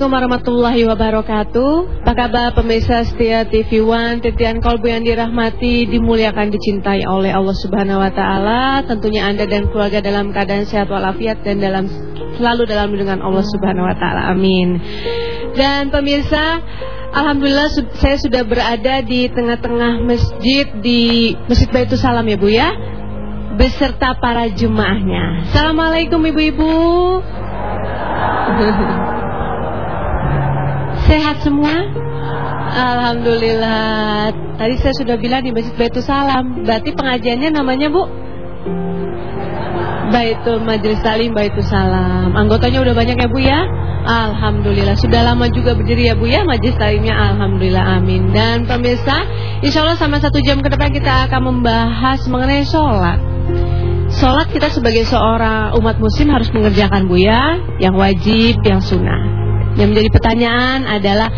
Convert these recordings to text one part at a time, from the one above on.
Assalamualaikum warahmatullahi wabarakatuh. Apa kabar pemirsa setia TV One? Titian kolbu yang dirahmati Dimuliakan dicintai oleh Allah subhanahu wa ta'ala. Tentunya anda dan keluarga dalam keadaan sehat walafiat Dan dalam selalu dalam lindungan Allah subhanahu wa ta'ala. Amin. Dan pemirsa Alhamdulillah saya sudah berada di tengah-tengah masjid Di Masjid Baitul Salam ya Bu ya? Beserta para jemaahnya. Assalamualaikum ibu-ibu Sehat semua? Alhamdulillah. Tadi saya sudah bilang di Masjid Baitul Salam. Berarti pengajiannya namanya Bu? Baitul Majelis Salim Baitul Salam. Anggotanya udah banyak ya Bu ya? Alhamdulillah. Sudah lama juga berdiri ya Bu ya Majelis Salimnya. Alhamdulillah. Amin. Dan pemirsa, insya Allah sama satu jam ke depan kita akan membahas mengenai sholat. Sholat kita sebagai seorang umat muslim harus mengerjakan Bu ya, yang wajib, yang sunnah. Yang menjadi pertanyaan adalah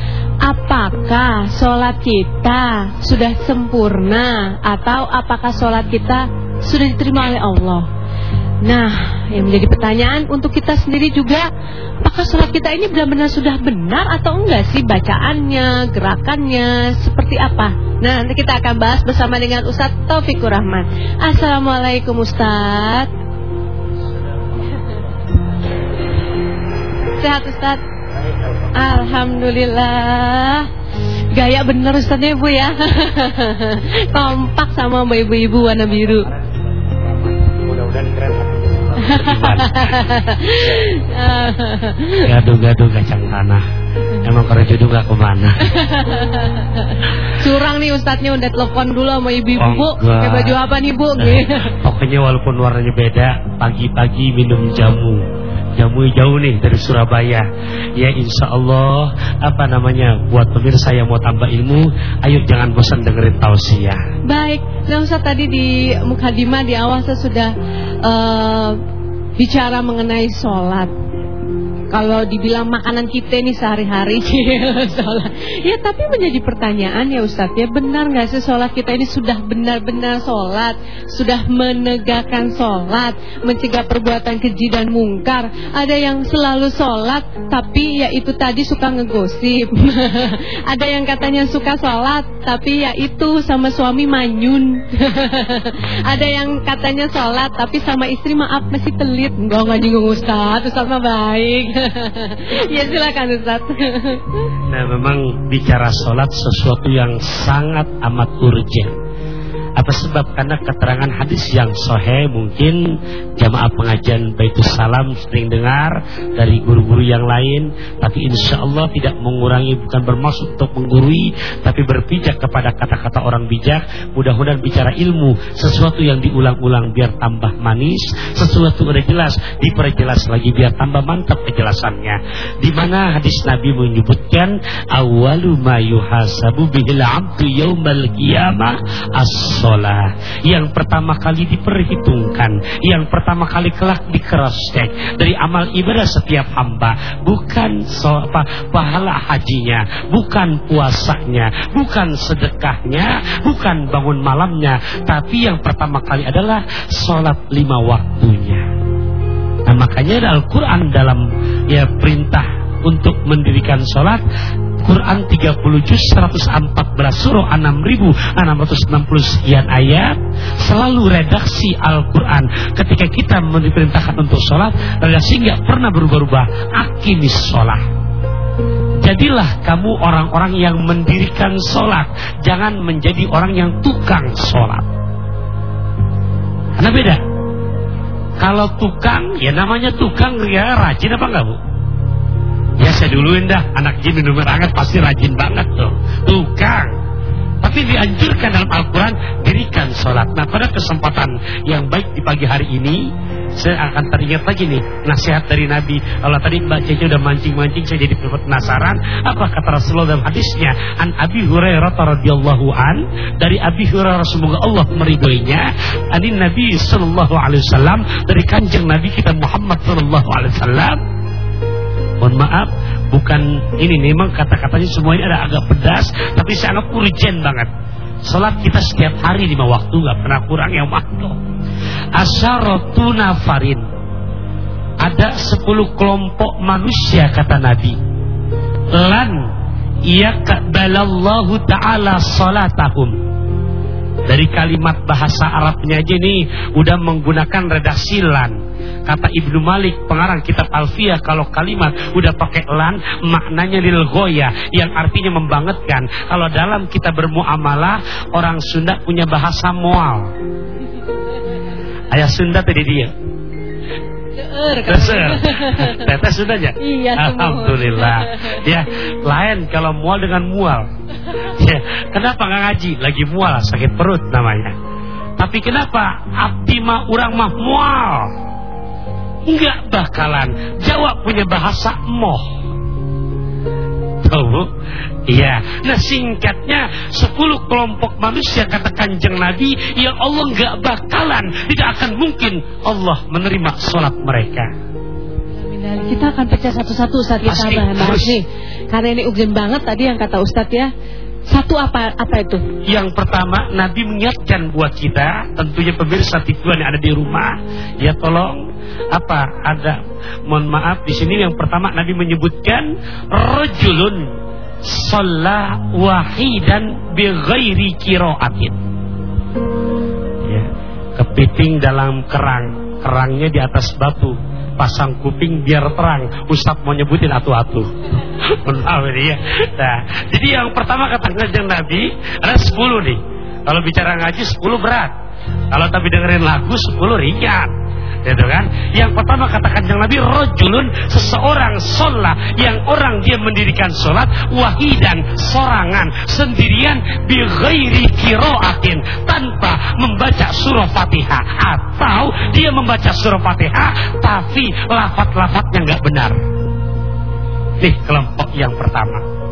apakah sholat kita sudah sempurna atau apakah sholat kita sudah diterima oleh Allah? Nah, yang menjadi pertanyaan untuk kita sendiri juga, apakah sholat kita ini benar-benar sudah benar atau enggak sih bacaannya, gerakannya, seperti apa? Nah, nanti kita akan bahas bersama dengan Ustadz Taufikur Rahman. Assalamualaikum Ustadz. Sehat Ustadz? Alhamdulillah. Gaya bener Ustaznya Bu ya? Kompak sama ibu-ibu warna biru. Mudah-mudahan keren. Gaduh-gaduh kacang tanah Emang kalau jodoh gak ke mana. Curang nih Ustadznya udah telepon dulu sama ibu-ibu oh, Pakai baju apa nih Bu? Pokoknya walaupun warnanya beda Pagi-pagi minum jamu jamu jauh nih dari Surabaya. Ya insya Allah apa namanya buat pemirsa yang mau tambah ilmu, ayo jangan bosan dengerin tausiah. Baik, nah Ustaz tadi di Mukadimah di awal saya sudah uh, bicara mengenai sholat kalau dibilang makanan kita ini sehari-hari sholat. Ya tapi menjadi pertanyaan ya Ustadz ya benar nggak sih sholat kita ini sudah benar-benar sholat, sudah menegakkan sholat, mencegah perbuatan keji dan mungkar. Ada yang selalu sholat tapi ya itu tadi suka ngegosip. Ada yang katanya suka sholat tapi ya itu sama suami manyun. Ada yang katanya sholat tapi sama istri maaf masih pelit. Enggak nggak nyinggung Ustadz, Ustadz mah baik. Ya silakan Ustaz. Nah memang bicara sholat sesuatu yang sangat amat urgent. Apa sebab? Karena keterangan hadis yang sohe mungkin jamaah pengajian Baitul Salam sering dengar dari guru-guru yang lain. Tapi insya Allah tidak mengurangi, bukan bermaksud untuk menggurui. Tapi berpijak kepada kata-kata orang bijak. Mudah-mudahan bicara ilmu. Sesuatu yang diulang-ulang biar tambah manis. Sesuatu udah jelas, diperjelas lagi biar tambah mantap kejelasannya. Di mana hadis Nabi menyebutkan awalu ma yuhasabu bihil abdu as sholat. Yang pertama kali diperhitungkan. Yang pertama kali kelak dikerostek Dari amal ibadah setiap hamba. Bukan so, pahala hajinya. Bukan puasanya. Bukan sedekahnya. Bukan bangun malamnya. Tapi yang pertama kali adalah Sholat lima waktunya. Nah makanya Al-Quran dalam ya perintah untuk mendirikan sholat Quran 30 juz 114 surah 6660 sekian ayat. Selalu redaksi Al-Quran. Ketika kita diperintahkan untuk sholat redaksi nggak pernah berubah-ubah. Akimis sholat. Jadilah kamu orang-orang yang mendirikan sholat. Jangan menjadi orang yang tukang sholat. Karena beda. Kalau tukang, ya namanya tukang ya rajin apa enggak bu? Ya saya duluin dah. Anak jin minum hangat pasti rajin banget tuh. Tukang. Tapi dianjurkan dalam Al-Quran Dirikan sholat. Nah pada kesempatan yang baik di pagi hari ini Saya akan teringat lagi nih Nasihat dari Nabi. Kalau tadi Cece udah mancing-mancing Saya jadi penasaran Apa kata Rasulullah dalam hadisnya? An Abi Hurairah radhiyallahu an Dari Abi Hurairah semoga Allah meridhoinya. Ani Nabi sallallahu alaihi wasallam Dari kanjeng Nabi kita Muhammad sallallahu alaihi wasallam Mohon maaf, bukan ini memang kata-katanya semua ini ada agak pedas, tapi sangat urgent banget. Salat kita setiap hari lima waktu nggak pernah kurang yang waktu. Asyaratuna farin. ada sepuluh kelompok manusia kata Nabi. Lan yakbalallahu ta'ala salatahum. Dari kalimat bahasa Arabnya aja nih udah menggunakan redaksi lan. Kata Ibnu Malik pengarang kitab Alfiyah kalau kalimat udah pakai lan maknanya lil goya yang artinya membangetkan. Kalau dalam kita bermuamalah orang Sunda punya bahasa mual. Ayah Sunda tadi dia. Keser. Tetes sudah ya? Iya, Alhamdulillah. Ya, lain kalau mual dengan mual. Ya, kenapa nggak ngaji? Lagi mual, sakit perut namanya. Tapi kenapa abdi mah orang mah mual? Enggak bakalan. Jawab punya bahasa moh. Tahu? Iya. Nah singkatnya sepuluh kelompok manusia kata kanjeng Nabi yang Allah enggak bakalan tidak akan mungkin Allah menerima sholat mereka. Kita akan pecah satu-satu saat kita bahas terus. nih. Karena ini urgent banget tadi yang kata Ustadz ya. Satu apa apa itu? Yang pertama Nabi mengingatkan buat kita tentunya pemirsa tikuan yang ada di rumah ya tolong apa? Ada. Mohon maaf di sini yang pertama Nabi menyebutkan rajulun shalla wahidan bi ghairi qiraatin. Ya kepiting dalam kerang. Kerangnya di atas batu. Pasang kuping biar terang. Ustaz mau nyebutin atu-atu. Ya. Nah, jadi yang pertama kata kanjeng Nabi ada 10 nih. Kalau bicara ngaji 10 berat. Kalau tapi dengerin lagu 10 ringan gitu kan? Yang pertama kata kanjeng Nabi rojulun seseorang sholat yang orang dia mendirikan sholat wahidan sorangan sendirian bi ghairi kiroatin tanpa membaca surah fatihah. Atau dia membaca surah fatihah tapi lafat-lafatnya nggak benar. Nih kelompok yang pertama.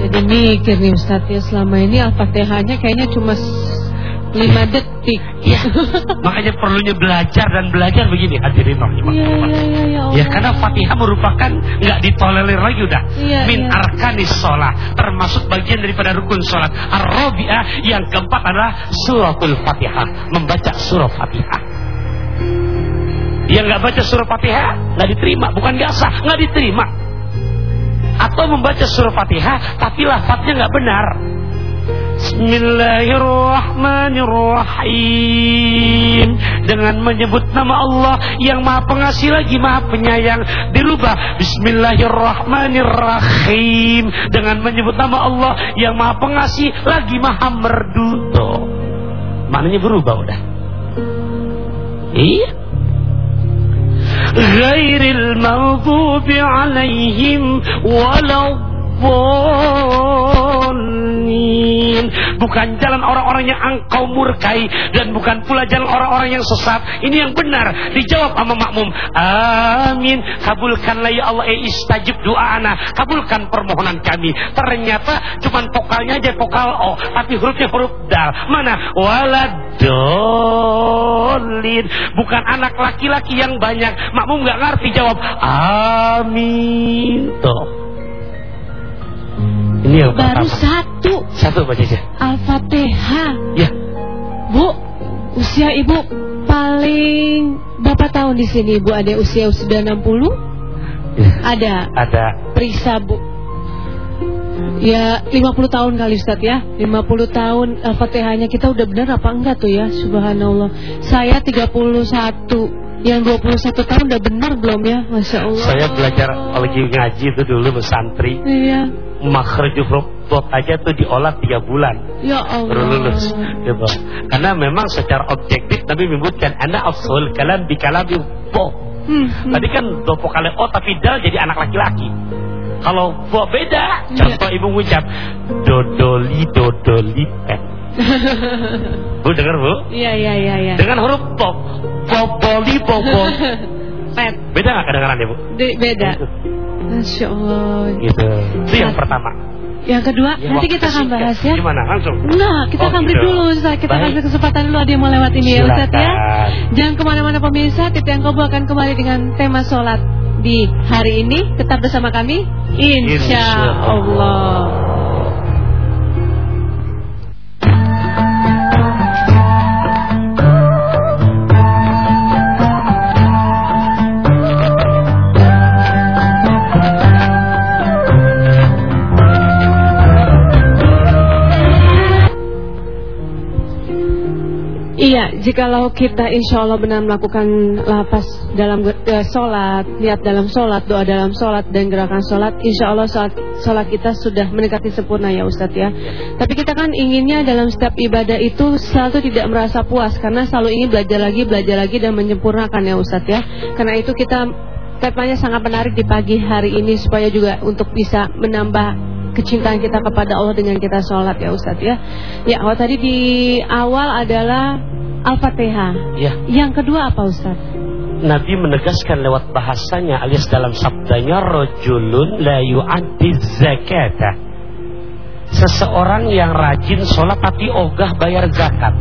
Jadi mikir nih Ustadz ya selama ini Al-Fatihahnya kayaknya cuma 5 detik. Ya, makanya perlunya belajar dan belajar begini hadirin rahimahullah. Iya iya iya ya Allah. Ya karena Fatihah merupakan nggak ditolerir lagi udah. Iya, min iya. arkanis sholat. Termasuk bagian daripada rukun sholat. Ar-rabi'ah yang keempat adalah suratul Fatihah. Membaca surah Fatihah. Yang nggak baca surah Fatihah nggak diterima. Bukan nggak sah nggak diterima. Atau membaca surah Fatihah tapi lafadznya nggak benar Bismillahirrahmanirrahim. Dengan menyebut nama Allah Yang maha pengasih lagi maha penyayang. Dirubah. Bismillahirrahmanirrahim. Dengan menyebut nama Allah Yang maha pengasih lagi maha merdu Tuh. Maknanya berubah udah. Iya. Ghairil maghdubi alaihim Waladdallin Bukan jalan orang-orang yang engkau murkai. Dan bukan pula jalan orang-orang yang sesat. Ini yang benar. Dijawab sama makmum. Amin. Kabulkanlah ya Allah Eh istajib doa anak Kabulkan permohonan kami. Ternyata cuman vokalnya aja vokal O Tapi hurufnya huruf dal. Mana? Waladolin. Bukan anak laki-laki yang banyak. Makmum nggak ngerti jawab. Amin. Tuh Ini yang Baru pertama satu. Satu baca aja Al-Fatihah. Ya. Bu, usia ibu paling berapa tahun di sini ibu? Ada usia sudah 60? Ya. Ada. Ada. Periksa bu. Ya 50 tahun kali Ustaz ya. 50 tahun Al-Fatihahnya. Kita udah benar apa enggak tuh ya? Subhanallah. Saya 31 Yang 21 tahun udah benar belum ya? Masya Allah. Saya belajar lagi ngaji itu dulu pesantri Iya Makhraj huruf dot aja tuh diolah 3 bulan Ya Allah baru lulus gitu. Karena memang secara objektif Nabi menyebutkan Anda afsul kalam di kalam bo. Hmm, hmm. Tadi kan do vokale o tapi dal jadi anak laki-laki. Kalau bo beda, Iya. contoh ibu ngucap dodoli dodoli pet. Bu dengar Bu? Iya iya iya iya Dengan huruf bo, boboli bobol. Pet Beda nggak kedengarannya Bu? Beda Masya Allah Gitu. Itu yang pertama. Yang kedua Ya, nanti kita akan bahas ya Gimana? Langsung. Nah, kita Oh, akan beri gitu. dulu Ustaz. Kita Baik. kasih kesempatan dulu ada yang mau lewat ini ya Ustaz ya. Jangan ke mana-mana pemirsa, Titi yang Kobo akan kembali dengan tema sholat di hari ini. Tetap bersama kami, Insya Insya Allah. Jikalau kita insya Allah benar melakukan lapas dalam uh, sholat, niat dalam sholat, doa dalam sholat, dan gerakan sholat, insya Allah sholat, sholat kita sudah mendekati sempurna ya Ustadz ya. Tapi kita kan inginnya dalam setiap ibadah itu selalu tidak merasa puas, karena selalu ingin belajar lagi, belajar lagi, dan menyempurnakan ya Ustadz ya. Karena itu kita temanya sangat menarik di pagi hari ini supaya juga untuk bisa menambah kecintaan kita kepada Allah dengan kita sholat ya Ustadz ya. Ya, kalau tadi di awal adalah Al-Fatihah. Ya. Yang kedua apa Ustadz? Nabi menegaskan lewat bahasanya alias dalam sabdanya rojulun la yu'addi zakata. Seseorang yang rajin sholat tapi ogah bayar zakat.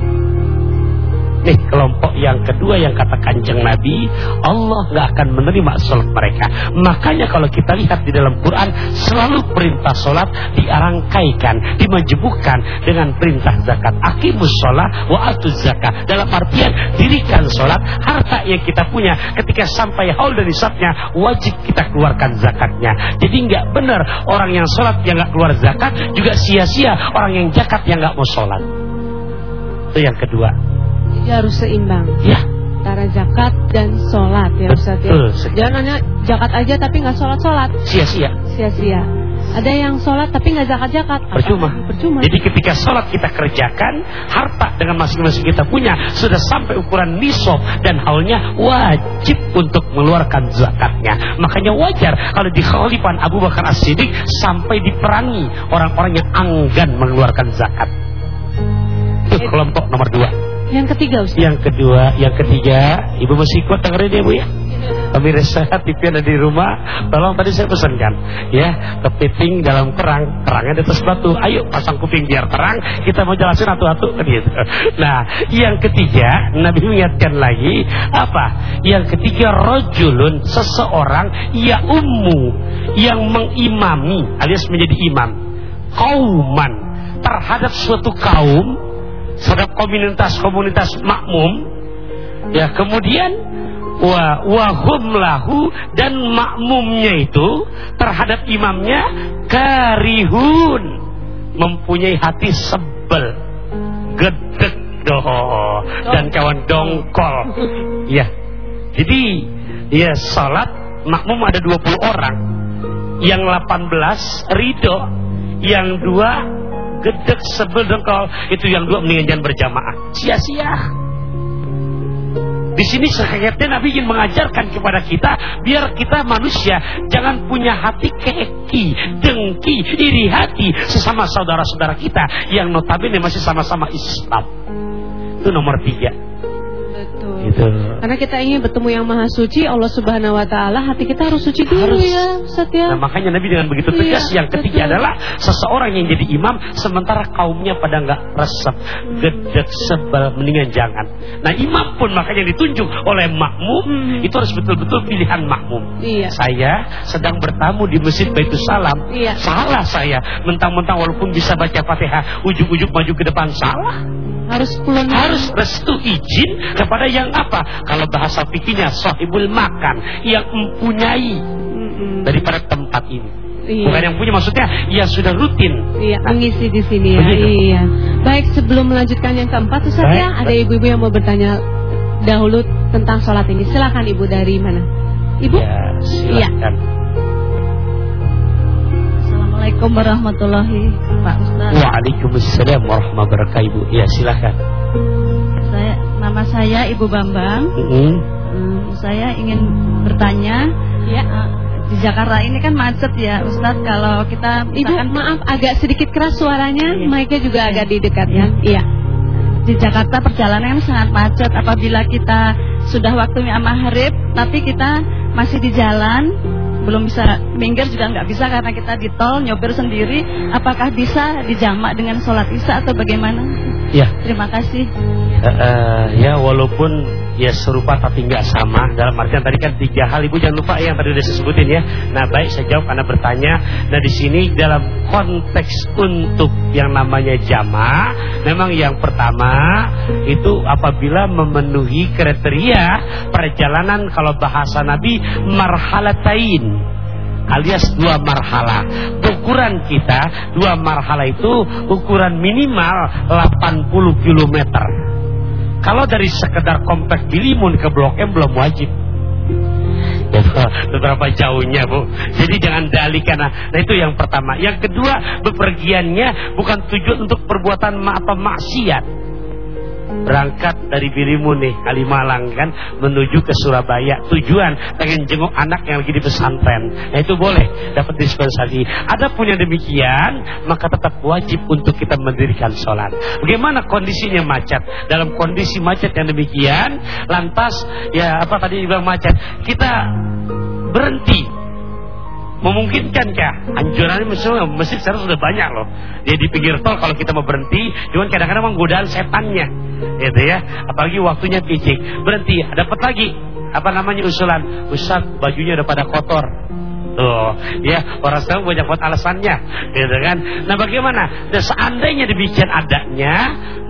Nih kelompok yang kedua yang kata kanjeng Nabi Allah gak akan menerima sholat mereka. Makanya kalau kita lihat di dalam Quran Selalu perintah sholat diarangkaikan Dimajibukkan dengan perintah zakat. Akimus sholat wa atuz zakat. Dalam artian dirikan sholat Harta yang kita punya ketika sampai haul dan nisabnya Wajib kita keluarkan zakatnya. Jadi nggak benar orang yang sholat yang nggak keluar zakat Juga sia-sia orang yang zakat yang nggak mau sholat. Itu yang kedua jadi harus seimbang. Ya. Antara zakat dan sholat ya Ustaz ya. Jangan hanya zakat aja tapi nggak sholat-sholat. Sia-sia. Sia-sia. Ada yang sholat tapi nggak zakat-zakat. Percuma. Percuma. Jadi ketika sholat kita kerjakan, harta dengan masing-masing kita punya sudah sampai ukuran nisab dan haulnya wajib untuk mengeluarkan zakatnya. Makanya wajar kalau di khalifan Abu Bakar As-Siddiq sampai diperangi orang-orang yang enggan mengeluarkan zakat. Itu kelompok nomor dua. Yang ketiga Ustaz. Yang kedua, yang ketiga, Ibu masih kuat dengerin ya Bu ya? Pemirsa TV ada di rumah, tolong tadi saya pesankan ya, kepiting dalam kerang, kerangnya di atas batu. Ayo pasang kuping biar terang, kita mau jelasin satu-satu gitu. Nah, yang ketiga, Nabi mengingatkan lagi apa? Yang ketiga rojulun seseorang ya ummu yang mengimami alias menjadi imam kauman terhadap suatu kaum terhadap komunitas-komunitas makmum ya kemudian wa wahum lahu dan makmumnya itu terhadap imamnya karihun mempunyai hati sebel gedek doh dan kawan dongkol. Ya jadi ya salat makmum ada 20 orang. Yang 18 ridho yang dua gedek sebel dengkol itu yang dua mendingan jangan berjamaah sia-sia di sini sekayaknya Nabi ingin mengajarkan kepada kita biar kita manusia jangan punya hati keki, dengki, iri hati sesama saudara-saudara kita yang notabene masih sama-sama Islam. Itu nomor tiga. Gitu. Karena kita ingin bertemu yang maha suci Allah subhanahu wa ta'ala Hati kita harus suci dulu harus. ya Ustaz ya Nah makanya Nabi dengan begitu tegas iya, Yang ketiga betul. adalah Seseorang yang jadi imam Sementara kaumnya pada nggak resep Gedek sebel Mendingan jangan Nah imam pun makanya ditunjuk oleh makmum hmm. Itu harus betul-betul pilihan makmum iya. Saya sedang bertamu di Masjid Baitul Salam iya. Salah saya Mentang-mentang walaupun bisa baca fatihah Ujuk-ujuk maju ke depan Salah harus pulang harus restu izin kepada yang apa kalau bahasa fikihnya sahibul makan yang mempunyai mm daripada tempat ini Iya. Bukan yang punya maksudnya ya sudah rutin. Iya, nah, mengisi di sini ya. Begitu. Iya. Baik, sebelum melanjutkan yang keempat Ustaz ya, ada ibu-ibu yang mau bertanya dahulu tentang sholat ini. Silakan Ibu dari mana? Ibu? Ya, silakan. Iya. Assalamualaikum warahmatullahi Pak Ustaz. Waalaikumsalam warahmatullahi wabarakatuh Ibu. Ya silakan. Saya nama saya Ibu Bambang. Mm -hmm. hmm, saya ingin bertanya. Ya. Uh, di Jakarta ini kan macet ya Ustaz kalau kita Ibu maaf agak sedikit keras suaranya, iya. mic-nya juga iya. agak di dekat ya. Iya. Di Jakarta perjalanan sangat macet apabila kita sudah waktunya maghrib tapi kita masih di jalan belum bisa minggir juga nggak bisa karena kita di tol nyopir sendiri. Apakah bisa dijamak dengan sholat isya atau bagaimana? Ya. Terima kasih. Uh, uh, ya walaupun ya serupa tapi nggak sama. Dalam artian tadi kan tiga hal. Ibu jangan lupa ya yang tadi udah saya sebutin ya. Nah baik saya jawab karena bertanya. Nah di sini dalam konteks untuk yang namanya jamaah memang yang pertama itu apabila memenuhi kriteria perjalanan kalau bahasa Nabi marhalatain alias dua marhala. Ukuran kita dua marhala itu ukuran minimal 80 km. Kalau dari sekedar komplek Bilimun ke Blok M belum wajib. Beberapa jauhnya bu Jadi jangan dalih karena Nah itu yang pertama Yang kedua bepergiannya bukan tujuan untuk perbuatan ma apa maksiat berangkat dari Bilimu nih Kalimalang kan? Menuju ke Surabaya. Tujuan pengen jenguk anak yang lagi di pesantren. Nah itu boleh dapat dispensasi. Ada punya demikian maka tetap wajib untuk kita mendirikan sholat. Bagaimana kondisinya macet? Dalam kondisi macet yang demikian lantas ya apa tadi bilang macet? Kita berhenti Memungkinkan kah? Anjurannya misalnya masjid sekarang sudah banyak loh. Dia di pinggir tol kalau kita mau berhenti, cuman kadang-kadang menggodaan setannya. Gitu ya. Apalagi waktunya picik. Berhenti, dapat lagi apa namanya usulan? Ustaz, bajunya udah pada kotor. Tuh, ya orang sekarang banyak buat alasannya, gitu kan? Nah, bagaimana? Dan seandainya demikian adanya,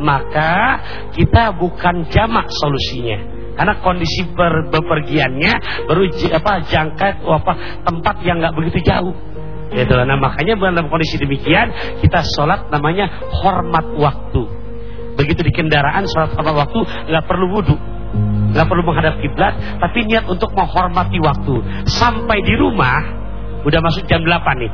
maka kita bukan jamak solusinya karena kondisi ber, bepergiannya baru apa jangka apa tempat yang nggak begitu jauh. Gitu nah makanya dalam kondisi demikian kita sholat namanya hormat waktu. Begitu di kendaraan sholat hormat waktu nggak perlu wudhu. Nggak perlu menghadap kiblat tapi niat untuk menghormati waktu. Sampai di rumah udah masuk jam 8 nih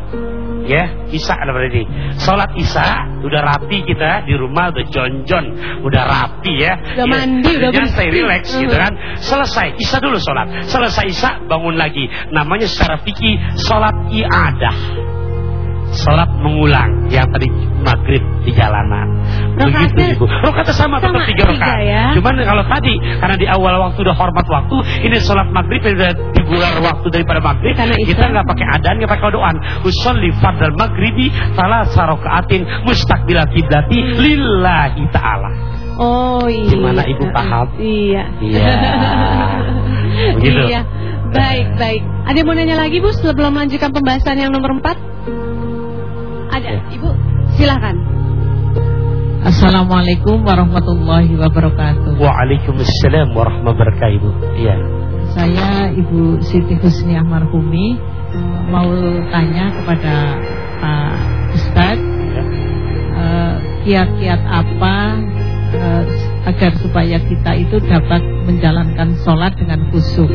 ya Isya ada berarti sholat Isya udah rapi kita di rumah udah jonjon udah rapi ya. Udah ya, mandi udah nyantai relax uh gitu kan. Selesai Isya dulu sholat. Selesai Isya bangun lagi. Namanya secara fikih sholat iadah sholat mengulang yang tadi maghrib di jalanan. Begitu ibu. Rokatnya sama, sama tetap tiga rokaat. Ya? Cuman kalau tadi karena di awal waktu udah hormat waktu, ini sholat maghrib udah dibular waktu daripada maghrib. Karena kita nggak pakai adan, nggak pakai doaan. Usolli fardal maghribi salah sarokaatin mustakbila kiblati lillahi taala. Oh iya. Gimana ibu paham? Iya. Iya. Begitu. Iya. Baik, baik. Ada yang mau nanya lagi Bu sebelum melanjutkan pembahasan yang nomor 4? Ada, ya. Ibu, silakan. Assalamualaikum warahmatullahi wabarakatuh. Waalaikumsalam warahmatullahi wabarakatuh. Ibu. Iya. Saya Ibu Siti Husni Ahmarhumi mau tanya kepada Pak Ustadz ya. uh, kiat-kiat apa uh, agar supaya kita itu dapat menjalankan sholat dengan khusyuk.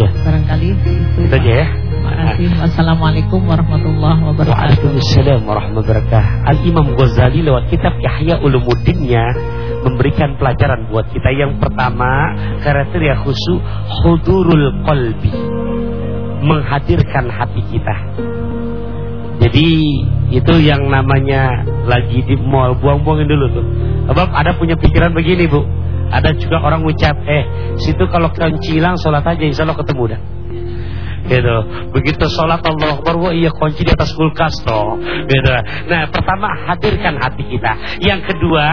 Ya. Barangkali itu. Itu aja ya kasih. Wassalamualaikum warahmatullahi wabarakatuh. Waalaikumsalam warahmatullahi wabarakatuh. Al-Imam Ghazali lewat kitab Yahya Ulumuddinnya memberikan pelajaran buat kita. Yang pertama, kriteria khusus hudurul qalbi. Menghadirkan hati kita. Jadi itu yang namanya lagi di mall buang-buangin dulu tuh. Sebab ada punya pikiran begini, Bu. Ada juga orang ucap, eh, situ kalau kencilang sholat aja insya Allah ketemu dah gitu. Begitu sholat Allah Akbar, wah iya kunci di atas kulkas toh. Gitu. Nah, pertama hadirkan hati kita. Yang kedua,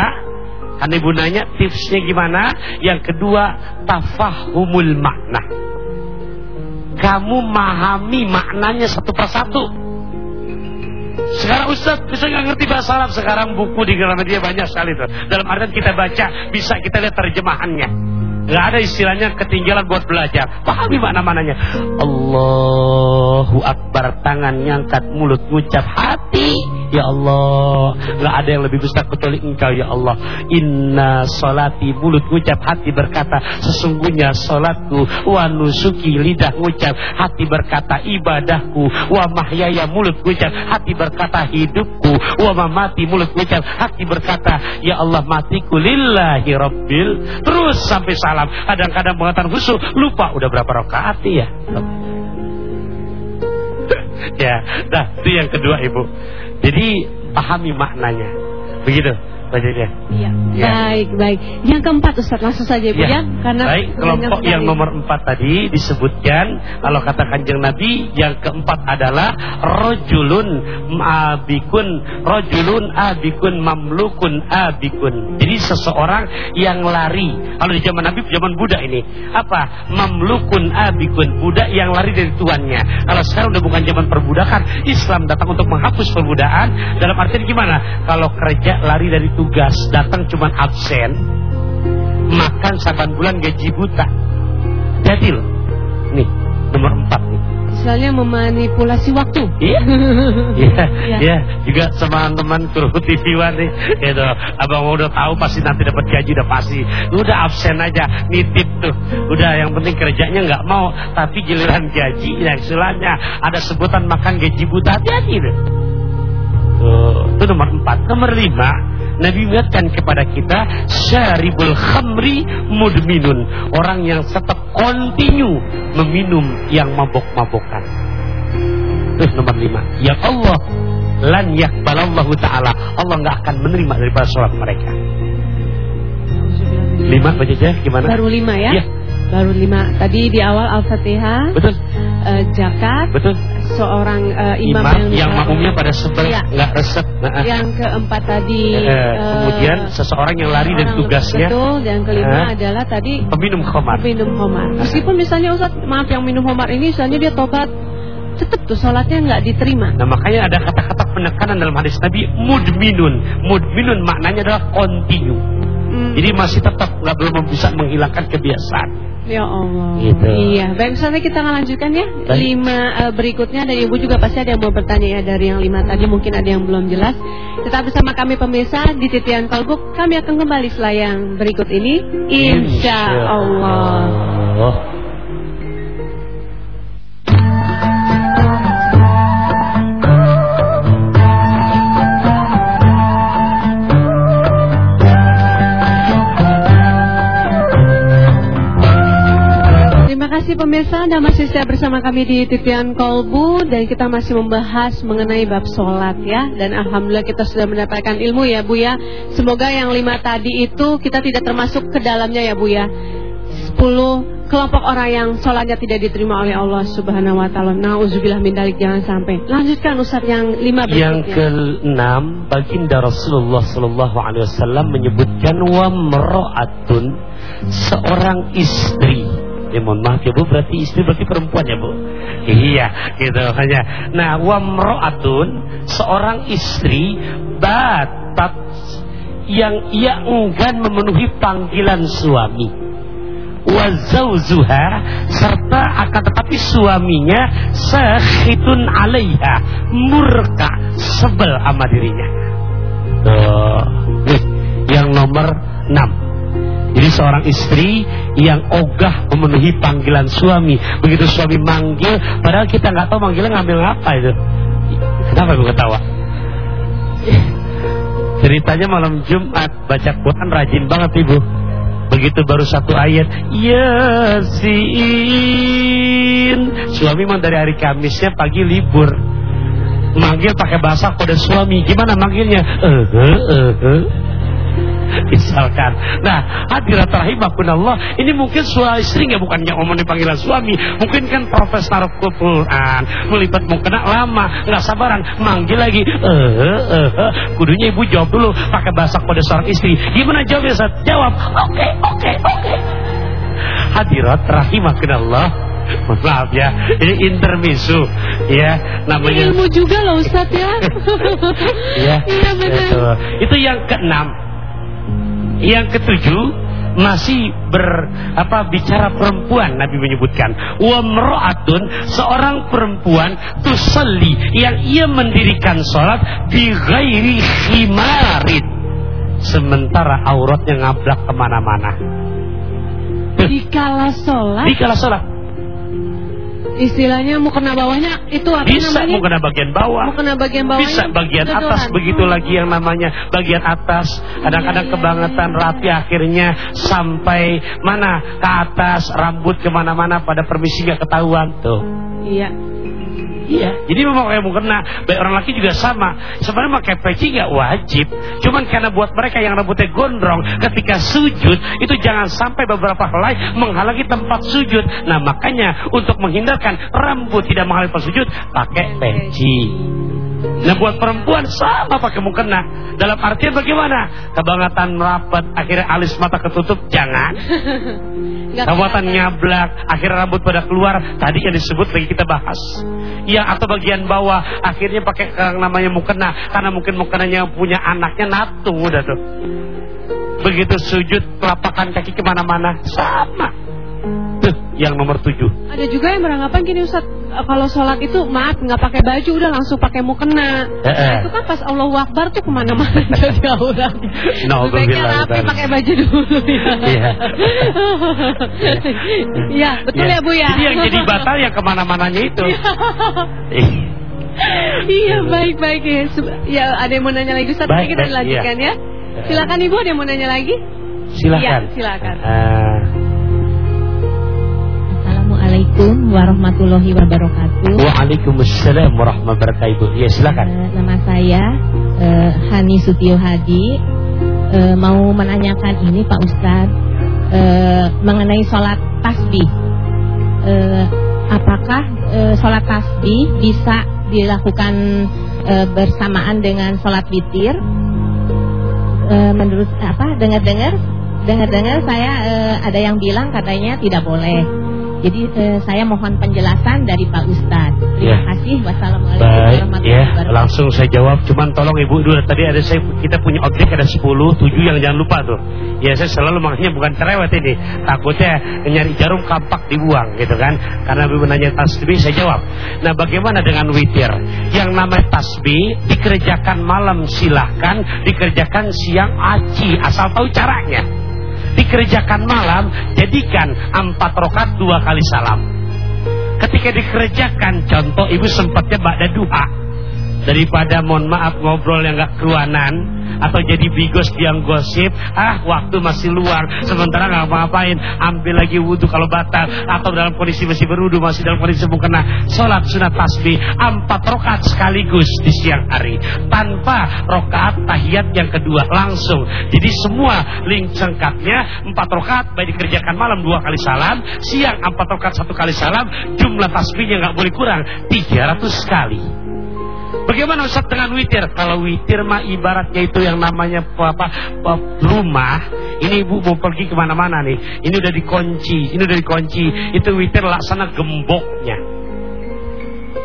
kan ibu tipsnya gimana? Yang kedua, tafahumul makna. Kamu memahami maknanya satu persatu. Sekarang Ustaz bisa nggak ngerti bahasa Arab Sekarang buku di Gramedia banyak sekali tuh Dalam artian kita baca Bisa kita lihat terjemahannya Gak ada istilahnya ketinggalan buat belajar. Pahami mana-mananya. Allahu Akbar. Tangan ngangkat mulut ngucap hati. Ya Allah. Gak ada yang lebih besar kecuali engkau ya Allah. Inna salati mulut ngucap hati berkata. Sesungguhnya salatku. Wa nusuki lidah ngucap. Hati berkata ibadahku. Wa mahyaya mulut ngucap. Hati berkata hidupku. Wa mamati mulut ngucap. Hati berkata ya Allah matiku lillahi rabbil. Terus sampai salam. Kadang-kadang mengatakan khusyuk, lupa udah berapa rakaat ya. Ya, nah itu yang kedua Ibu. Jadi pahami maknanya. Begitu. Iya. Ya. Baik, baik. Yang keempat Ustaz langsung saja Ibu ya. ya. Karena baik, kelompok yang nomor empat tadi disebutkan kalau kata Kanjeng Nabi yang keempat adalah rojulun abikun, rojulun abikun mamlukun abikun. Jadi seseorang yang lari. Kalau di zaman Nabi zaman Buddha ini apa? Mamlukun abikun, budak yang lari dari tuannya. Kalau sekarang udah bukan zaman perbudakan, Islam datang untuk menghapus perbudakan. Dalam artian gimana? Kalau kerja lari dari tugas datang cuma absen makan saban bulan gaji buta jadi loh nih nomor empat nih misalnya memanipulasi waktu. Iya, iya, Iya. iya. Juga teman-teman kru TV One nih, gitu. Abang udah tahu pasti nanti dapat gaji udah pasti. Udah absen aja, nitip tuh. Udah yang penting kerjanya nggak mau, tapi giliran gaji yang istilahnya ada sebutan makan gaji buta hati-hati tuh. Tuh, itu nomor empat. Nomor lima, Nabi ingatkan kepada kita syaribul khamri mudminun, orang yang tetap kontinu meminum yang mabok-mabokan. Itu nomor lima. Ya Allah, lan yakbalallahu taala. Allah nggak akan menerima daripada sholat mereka. Lima baca aja gimana? Baru lima ya? Iya. Baru lima. Tadi di awal Al-Fatihah, Betul, eh, zakat, betul. Seorang eh, imam, Imam, yang, yang makmumnya pada sebel Iya. nggak resep. Nah, Yang keempat tadi eh, kemudian seseorang yang lari dari tugasnya Betul, dan kelima Eh. adalah tadi peminum khamar. minum homar. Meskipun misalnya Ustaz, maaf yang minum homar ini misalnya dia tobat, tetap tuh sholatnya nggak diterima. Nah makanya ada kata-kata penekanan dalam hadis Nabi mudminun. Mudminun maknanya adalah continue. Hmm. Jadi masih tetap nggak belum bisa menghilangkan kebiasaan. Ya Allah. Gitu. Iya. Baik, misalnya kita akan lanjutkan ya. Baik. Lima eh, berikutnya dan ibu juga pasti ada yang mau bertanya ya dari yang lima tadi mungkin ada yang belum jelas. Tetap bersama kami pemirsa di Titian Kalbuk. Kami akan kembali setelah yang berikut ini. Insya Allah. Allah. Kasih pemirsa Anda masih setia bersama kami di Titian Kolbu dan kita masih membahas mengenai bab sholat ya. Dan Alhamdulillah kita sudah mendapatkan ilmu ya Bu ya. Semoga yang lima tadi itu kita tidak termasuk ke dalamnya ya Bu ya. Sepuluh kelompok orang yang sholatnya tidak diterima oleh Allah Subhanahu Wa Taala. Nauzubillah min dalik jangan sampai. Lanjutkan Ustaz yang lima Yang berikutnya keenam, baginda Rasulullah Wasallam menyebutkan wa mero'atun seorang istri. Ya mohon maaf ya bu, berarti istri berarti perempuan ya bu? Iya, gitu hanya. Nah, wa mero'atun seorang istri batat yang ia enggan memenuhi panggilan suami wa zauzuha serta akan tetapi suaminya sahitun alaiha murka sebel sama dirinya tuh nih yang nomor 6 jadi seorang istri yang ogah memenuhi panggilan suami. Begitu suami manggil padahal kita nggak tahu manggilnya ngambil apa itu. Kenapa gue ketawa? Ceritanya malam Jumat baca Quran rajin banget ibu. Begitu baru satu ayat Yasin. Suami memang dari hari Kamisnya pagi libur. Manggil pakai bahasa kode suami. Gimana manggilnya? Eh, eh, eh, eh. Misalkan. Nah hadirat rahimakunallah Ini mungkin suami istri nggak bukannya ngomongin panggilan suami. Mungkin kan profesor Quran. Melipat mau kena lama nggak sabaran. Manggil lagi. Eh, eh, eh. Kudunya ibu jawab dulu Pakai bahasa kode seorang istri. Gimana jawabnya saat Jawab. Oke oke oke. Hadirat rahimakunallah Maaf ya, ini intermisu ya namanya. ilmu juga loh Ustaz ya. Iya, iya benar. itu. Itu yang keenam. Yang ketujuh masih ber apa bicara perempuan Nabi menyebutkan. Wa mraatun seorang perempuan tusalli yang ia mendirikan salat bi ghairi khimarin sementara auratnya ngablak ke mana-mana. Dikala sholat? Di kala salat Istilahnya mau kena bawahnya itu apa bisa namanya? mau kena bagian bawah. Mau kena bagian bawahnya bisa bagian dodoran. atas begitu lagi yang namanya bagian atas. Kadang-kadang Iya, iya, kebangetan rapi akhirnya sampai mana? Ke atas rambut ke mana-mana pada permisi nggak ketahuan. Tuh. Iya iya. Jadi memang kayak mau kena baik orang laki juga sama. Sebenarnya pakai peci nggak wajib. Cuman karena buat mereka yang rambutnya gondrong ketika sujud itu jangan sampai beberapa helai menghalangi tempat sujud. Nah makanya untuk menghindarkan rambut tidak menghalangi tempat sujud pakai peci. Nah buat perempuan sama pakai mukena Dalam artian bagaimana? Kebangetan rapat Akhirnya alis mata ketutup Jangan. Kelihatan. nyablak Akhirnya rambut pada keluar. Tadi yang disebut lagi kita bahas. Yang atau bagian bawah. Akhirnya pakai yang namanya mukena. Karena mungkin mukenanya punya anaknya natung Udah tuh. Begitu sujud Telapakan kaki ke mana-mana Sama yang nomor tujuh Ada juga yang beranggapan gini Ustaz kalau sholat itu maaf nggak pakai baju udah langsung pakai mukena. Eh, eh. Itu kan pas Allahu Akbar tuh ke mana-mana jadi aurat. No, Sebaiknya rapi pakai baju dulu ya. Iya. Iya, betul ya Bu ya. Jadi yang jadi batal yang ke mana-mananya itu. Ih, iya, baik-baik ya. Sub- Ya, ada yang mau nanya lagi Ustaz, Baik, kita baik, lanjutkan iya. ya. Silakan Ibu, ada yang mau nanya lagi? Silakan. Iya, silakan. Eh, Assalamualaikum warahmatullahi wabarakatuh. Waalaikumsalam warahmatullahi wabarakatuh. Ya silakan. Eh, nama saya eh, Hani Sutio Hadi. Eh, mau menanyakan ini Pak Ustadz eh, mengenai sholat tasbih. Eh, apakah eh, sholat tasbih bisa dilakukan eh, bersamaan dengan sholat witir? Eh, menurut apa? Dengar-dengar, dengar-dengar saya eh, ada yang bilang katanya tidak boleh. Jadi eh, saya mohon penjelasan dari Pak Ustadz. Terima Ya. kasih. Wassalamualaikum warahmatullahi ya wabarakatuh. langsung saya jawab. Cuman tolong ibu dulu tadi ada saya kita punya objek ada 10, 7 yang jangan lupa tuh. Ya saya selalu makanya bukan cerewet ini. Takutnya nyari jarum kampak dibuang gitu kan. Karena ibu menanya tasbih saya jawab. Nah bagaimana dengan witir? Yang namanya tasbih dikerjakan malam silahkan, dikerjakan siang aci asal tahu caranya. Dikerjakan malam jadikan empat rokat dua kali salam. Ketika dikerjakan contoh ibu sempatnya ba'da duha daripada mohon maaf ngobrol yang gak keruanan atau jadi bigos yang gosip? Ah waktu masih luang sementara nggak ngapain ambil lagi wudhu kalau batal. Atau dalam kondisi masih berwudhu masih dalam kondisi mukena sholat sunat tasbih empat rokat sekaligus di siang hari. Tanpa rokat tahiyat yang kedua langsung. Jadi semua link sengkatnya empat rokat baik dikerjakan malam dua kali salam siang empat rokat satu kali salam jumlah tasbihnya nggak boleh kurang 300 kali Bagaimana Ustaz dengan witir? Kalau witir mah ibaratnya itu yang namanya apa, apa rumah. Ini ibu mau pergi ke mana-mana nih. Ini udah dikunci, ini udah dikunci. Itu witir laksana gemboknya.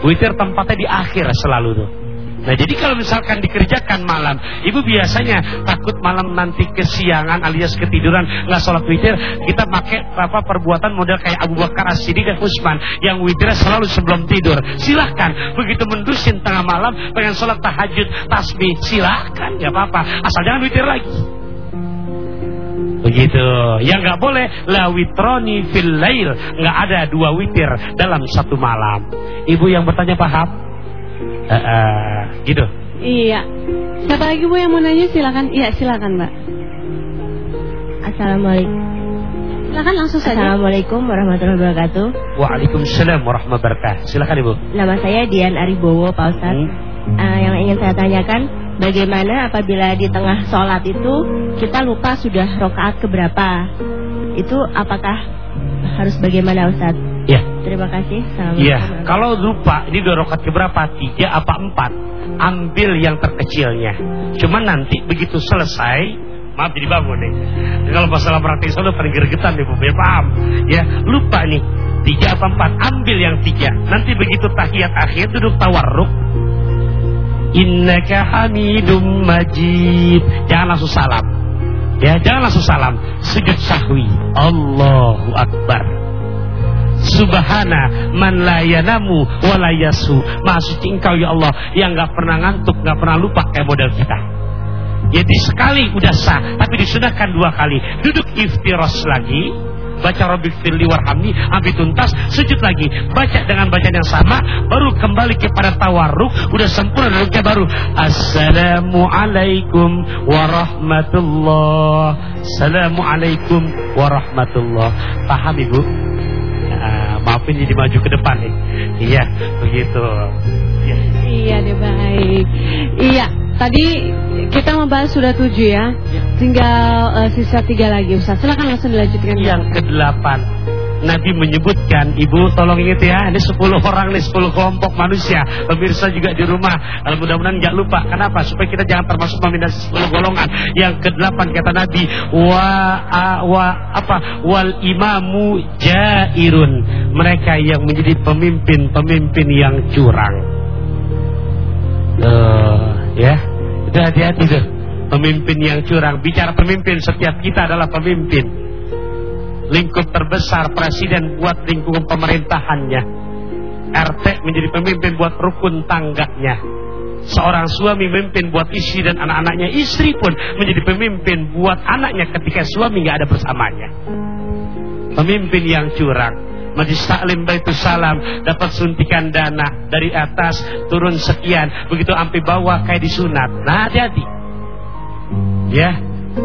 Witir tempatnya di akhir selalu tuh. Nah jadi kalau misalkan dikerjakan malam, ibu biasanya takut malam nanti kesiangan alias ketiduran nggak sholat witir, kita pakai apa perbuatan model kayak Abu Bakar As-Siddiq dan Utsman yang witirnya selalu sebelum tidur. Silahkan begitu mendusin tengah malam pengen sholat tahajud tasbih silahkan nggak apa-apa asal jangan witir lagi. Begitu. Yang nggak boleh la witroni fil lail, nggak ada dua witir dalam satu malam. Ibu yang bertanya paham? Eh, eh, gitu. Iya. Siapa lagi Bu yang mau nanya? Silakan. Iya, silakan, Mbak. Assalamualaikum. Silakan langsung saja. Assalamualaikum warahmatullahi wabarakatuh. Waalaikumsalam warahmatullahi wabarakatuh. Silakan Ibu. Nama saya Dian Aribowo, Pak Ustadz. Hmm. Eh, yang ingin saya tanyakan, bagaimana apabila di tengah sholat itu kita lupa sudah rokaat keberapa? Itu apakah harus bagaimana Ustadz? Ya. Terima kasih. Iya, kalau lupa ini udah rokat keberapa? Tiga apa empat? Ambil yang terkecilnya. Cuman nanti begitu selesai, maaf jadi bangun nih. Kalau masalah praktik solo paling gregetan nih, Bu. Ya, paham? Ya, lupa nih. Tiga apa empat? Ambil yang tiga. Nanti begitu tahiyat akhir duduk tawarruk. Innaka hamidum majid. Jangan langsung salam. Ya, jangan langsung salam. Sujud sahwi. Allahu Akbar. Subhana man la yanamu wa la yasu. Engkau ya Allah yang nggak pernah ngantuk, nggak pernah lupa kayak model kita. Jadi sekali udah sah, tapi disunahkan dua kali. Duduk iftiros lagi, baca Rabbi firli warhamni, ambil tuntas, sujud lagi, baca dengan bacaan yang sama, baru kembali kepada tawarruk, udah sempurna duduknya baru. Assalamualaikum warahmatullah. Assalamualaikum warahmatullah. Paham ibu? Maafin jadi maju ke depan nih. Iya, begitu. Iya. Iya deh baik. Iya, tadi kita membahas sudah tujuh ya. Tinggal eh, sisa tiga lagi Ustaz. Silakan langsung dilanjutkan. Yang kedelapan Nabi menyebutkan Ibu tolong ingat ya Ini 10 orang nih 10 kelompok manusia. Pemirsa juga di rumah. Eh, Mudah-mudahan nggak lupa. Kenapa? Supaya kita jangan termasuk nominasi 10 golongan. Yang kedelapan kata Nabi Wa, a, wa apa? Wal imamu jairun. Mereka yang menjadi pemimpin-pemimpin yang curang. Tuh, ya Itu hati-hati tuh. Pemimpin yang curang. Bicara pemimpin Setiap kita adalah pemimpin lingkup terbesar presiden buat lingkungan pemerintahannya. RT menjadi pemimpin buat rukun tangganya. Seorang suami memimpin buat istri dan anak-anaknya. Istri pun menjadi pemimpin buat anaknya ketika suami nggak ada bersamanya. Pemimpin yang curang. Majlis Taklim Baitul Salam dapat suntikan dana dari atas turun sekian begitu sampai bawah kayak disunat. Nah hati-hati. Ya,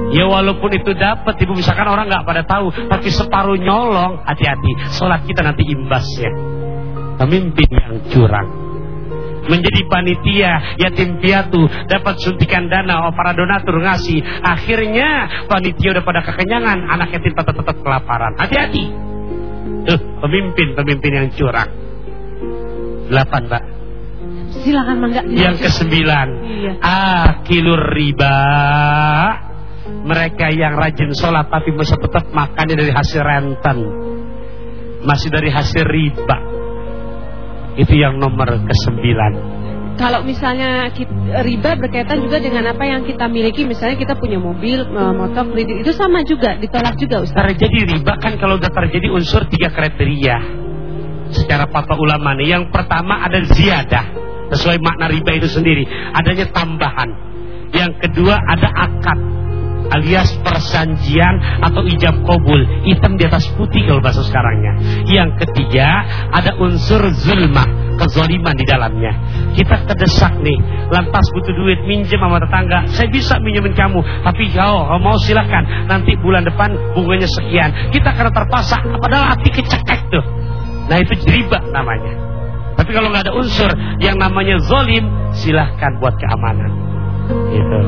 Ya walaupun itu dapat ibu misalkan orang nggak pada tahu tapi separuh nyolong hati-hati. Sholat kita nanti imbasnya pemimpin yang curang. Menjadi panitia yatim piatu dapat suntikan dana oh para donatur ngasih. Akhirnya panitia udah pada kekenyangan anak yatim tetap tetap kelaparan. Hati-hati. Tuh pemimpin pemimpin yang curang. Delapan pak. Silakan mangga. yang kesembilan. Iya. akilur riba mereka yang rajin sholat tapi masih tetap makannya dari hasil renten masih dari hasil riba. Itu yang nomor kesembilan Kalau misalnya kita, riba berkaitan juga dengan apa yang kita miliki, misalnya kita punya mobil, eh, motor, kredit, itu sama juga, ditolak juga Ustaz. terjadi riba kan kalau udah terjadi unsur tiga kriteria secara papa ulama nih. Yang pertama ada ziyadah sesuai makna riba itu sendiri. Adanya tambahan. Yang kedua ada akad alias perjanjian atau ijab kabul hitam di atas putih kalau bahasa sekarangnya. Yang ketiga ada unsur zulmah kezaliman di dalamnya. Kita kedesak nih lantas butuh duit minjem sama tetangga saya bisa minjemin kamu. Tapi kau kalau mau silahkan nanti bulan depan bunganya sekian. Kita karena terpaksa padahal hati kecekek tuh. Nah itu riba namanya. Tapi kalau nggak ada unsur yang namanya zolim silahkan buat keamanan. Gitu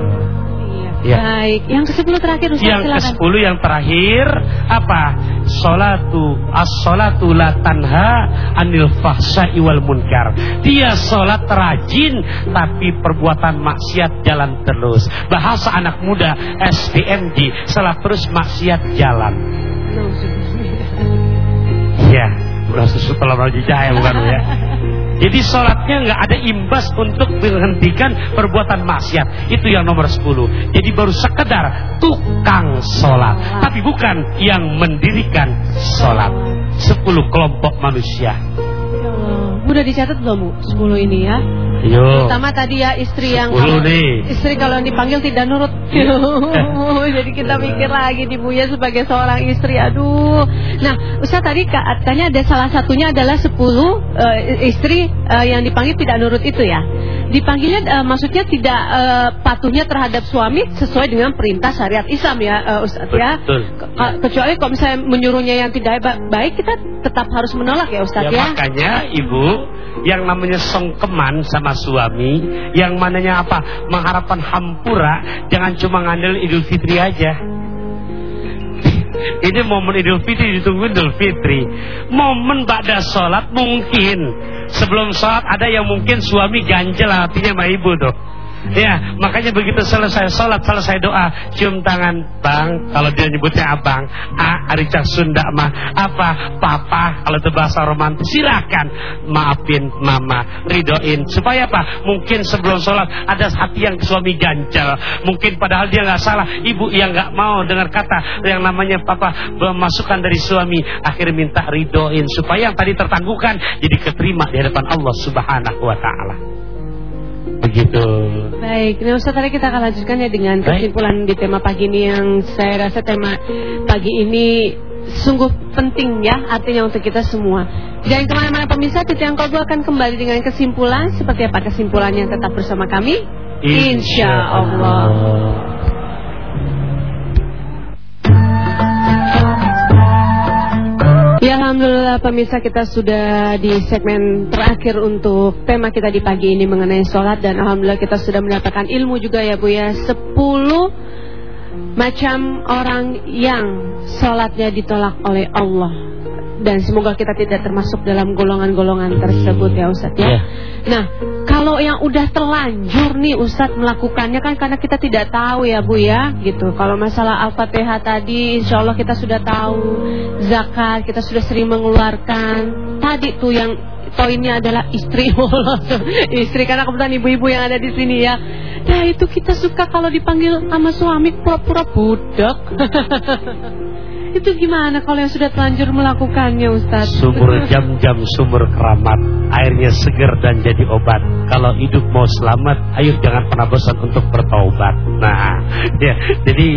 Ya. Baik, yang ke-10 terakhir Ustaz yang silakan. ke-10 yang terakhir apa? Salatu as-salatu la tanha anil fahsya'i wal munkar. Dia salat rajin tapi perbuatan maksiat jalan terus. Bahasa anak muda SPMG, salat terus maksiat jalan. Ya, telur raja cahaya bukan ya. Jadi sholatnya nggak ada imbas untuk menghentikan perbuatan maksiat. Itu yang nomor 10. Jadi baru sekedar tukang sholat. Tapi bukan yang mendirikan sholat. 10 kelompok manusia. Udah dicatat belum Bu? 10 ini ya. Yo. Pertama tadi ya istri yang 10 kalau, nih. istri kalau dipanggil tidak nurut. Jadi kita mikir lagi di Buya sebagai seorang istri. Aduh. Nah, Ustaz tadi katanya ada salah satunya adalah 10 eh, istri eh, yang dipanggil tidak nurut itu ya. Dipanggilnya eh, maksudnya tidak eh, patuhnya terhadap suami sesuai dengan perintah syariat Islam ya eh, Ustaz ya. Betul. Ke- ke- Kecuali kalau misalnya menyuruhnya yang tidak ba- baik kita tetap harus menolak ya Ustaz Ya, ya. makanya ibu yang namanya songkeman sama suami, yang mananya apa? Mengharapkan hampura, jangan cuma ngandel Idul Fitri aja. Ini momen Idul Fitri ditunggu Idul Fitri. Momen pada sholat mungkin sebelum sholat ada yang mungkin suami ganjel hatinya sama ibu tuh. Ya, makanya begitu selesai sholat, selesai doa, cium tangan bang, kalau dia nyebutnya abang, a, Aricak Sunda mah, apa, papa, kalau itu bahasa romantis, silakan. Maafin mama, ridoin, supaya apa? Mungkin sebelum sholat ada hati yang suami ganjel, mungkin padahal dia nggak salah, ibu yang nggak mau dengar kata yang namanya papa masukan dari suami, akhirnya minta ridoin, supaya yang tadi tertangguhkan jadi keterima di hadapan Allah Subhanahu Wa Taala. Begitu. Baik, nah Ustaz tadi kita akan lanjutkan ya dengan Baik. kesimpulan di tema pagi ini yang saya rasa tema pagi ini sungguh penting ya artinya untuk kita semua. Jangan ke mana-mana pemirsa, Titi yang Kolbu akan kembali dengan kesimpulan. Seperti apa kesimpulannya tetap bersama kami? Insya Allah. Ya Alhamdulillah pemirsa kita sudah di segmen terakhir untuk tema kita di pagi ini mengenai sholat. Dan Alhamdulillah kita sudah mendapatkan ilmu juga ya Bu ya. 10 macam orang yang sholatnya ditolak oleh Allah dan semoga kita tidak termasuk dalam golongan-golongan tersebut ya Ustadz ya. Ya. Nah kalau yang udah terlanjur nih Ustadz melakukannya kan karena kita tidak tahu ya Bu ya gitu. Kalau masalah Al-Fatihah tadi insya Allah kita sudah tahu zakat kita sudah sering mengeluarkan. Tadi tuh yang poinnya adalah istri istri karena kebetulan ibu-ibu yang ada di sini ya. Nah itu kita suka kalau dipanggil sama suami pura-pura budak. itu gimana kalau yang sudah terlanjur melakukannya Ustadz? Sumur jam-jam sumur keramat tenggorokannya segar dan jadi obat. Kalau hidup mau selamat, ayo jangan pernah bosan untuk bertobat. Nah, ya, jadi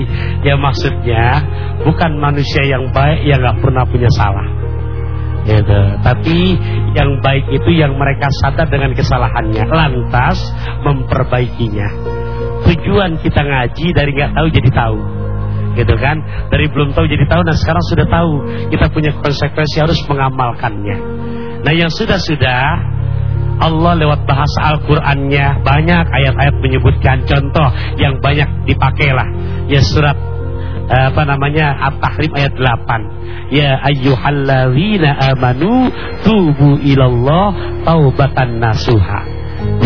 ya maksudnya bukan manusia yang baik yang nggak pernah punya salah. Gitu. Tapi yang baik itu yang mereka sadar dengan kesalahannya, lantas memperbaikinya. Tujuan kita ngaji dari nggak tahu jadi tahu gitu kan? Dari belum tahu jadi tahu dan sekarang sudah tahu kita punya konsekuensi harus mengamalkannya. Nah yang sudah-sudah Allah lewat bahasa Al-Qur'annya banyak ayat-ayat menyebutkan. Contoh yang banyak dipakailah ya surat eh, apa namanya At-Tahrim ayat 8 ya ayyuhalladzina amanu tubu ilallah taubatan nasuha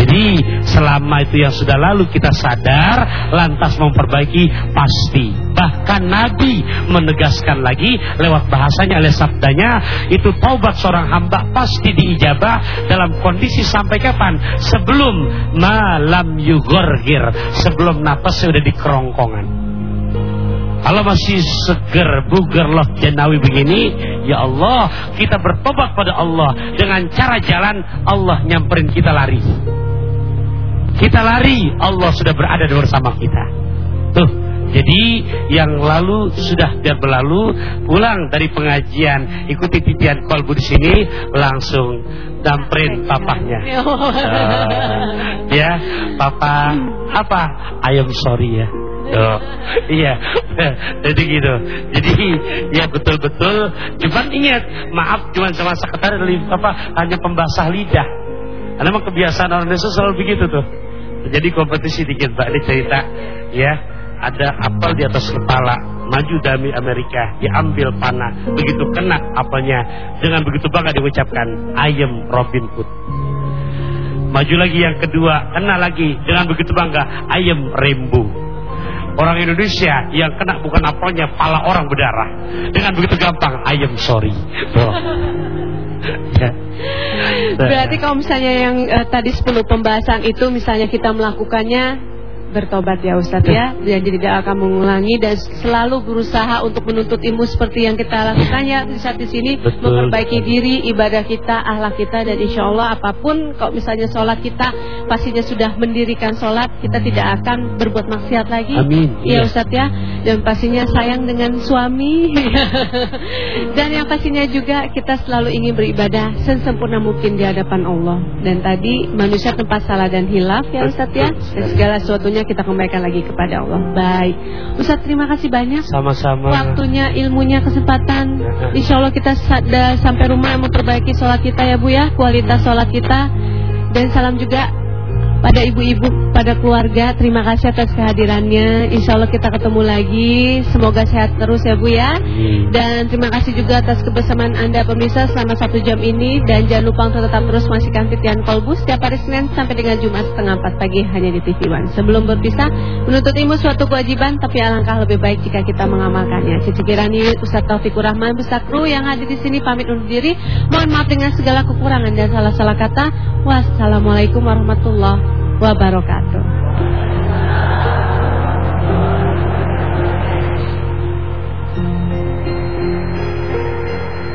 jadi selama itu yang sudah lalu kita sadar lantas memperbaiki pasti. Bahkan Nabi menegaskan lagi lewat bahasanya oleh sabdanya itu taubat seorang hamba pasti diijabah dalam kondisi sampai kapan? Sebelum malam yugorgir, sebelum napas sudah di kerongkongan. Kalau masih seger, buger, loh, jenawi begini, ya Allah, kita bertobat pada Allah dengan cara jalan Allah nyamperin kita lari. Kita lari, Allah sudah berada bersama kita. Tuh, jadi yang lalu sudah biar berlalu, pulang dari pengajian, ikuti titian kolbu di sini, langsung damperin papahnya. Uh, ya, papa apa? Ayam sorry ya. Oh, iya, jadi gitu. Jadi ya betul-betul. Cuman ingat, maaf cuma sama sekedar apa hanya pembasah lidah. Karena memang kebiasaan orang Indonesia selalu begitu tuh. Jadi kompetisi dikit Pak ini cerita ya ada apel di atas kepala maju dari Amerika diambil panah begitu kena apelnya dengan begitu bangga diucapkan ayam Robin Hood maju lagi yang kedua kena lagi dengan begitu bangga ayam Rainbow orang Indonesia yang kena bukan apelnya pala orang berdarah dengan begitu gampang ayam sorry oh. ya. Berarti kalau misalnya yang uh, tadi 10 pembahasan itu misalnya kita melakukannya bertobat ya Ustadz ya. Dan tidak akan mengulangi dan selalu berusaha untuk menuntut ilmu seperti yang kita lakukan ya di saat di sini. Betul, memperbaiki diri ibadah kita ahlak kita dan insya Allah apa pun kalau misalnya sholat kita pastinya sudah mendirikan sholat kita tidak akan berbuat maksiat lagi. Amin. Ya, ya Ustadz ya. Dan pastinya sayang dengan suami. Dan yang pastinya juga kita selalu ingin beribadah sesempurna mungkin di hadapan Allah. Dan tadi manusia tempat salah dan hilaf ya Ustadz ya. Dan segala sesuatunya semuanya kita kembalikan lagi kepada Allah. Baik. Ustaz terima kasih banyak. Sama-sama. Waktunya, ilmunya, kesempatan. Insya Allah kita sampai rumah memperbaiki sholat kita ya Bu ya. Kualitas sholat kita. Dan salam juga pada ibu-ibu, pada keluarga, terima kasih atas kehadirannya. Insya Allah kita ketemu lagi. Semoga sehat terus ya Bu ya. Dan terima kasih juga atas kebersamaan Anda pemirsa selama satu jam ini. Dan jangan lupa untuk tetap terus masihkan titian kolbu setiap hari Senin sampai dengan Jumat setengah empat pagi hanya di TV One. Sebelum berpisah, menuntut ilmu suatu kewajiban, tapi alangkah lebih baik jika kita mengamalkannya. Cici Kirani, Ustaz Taufikur Rahman, Ustaz Kru yang hadir di sini pamit undur diri. Mohon maaf dengan segala kekurangan dan salah-salah kata. Wassalamualaikum warahmatullahi wabarakatuh.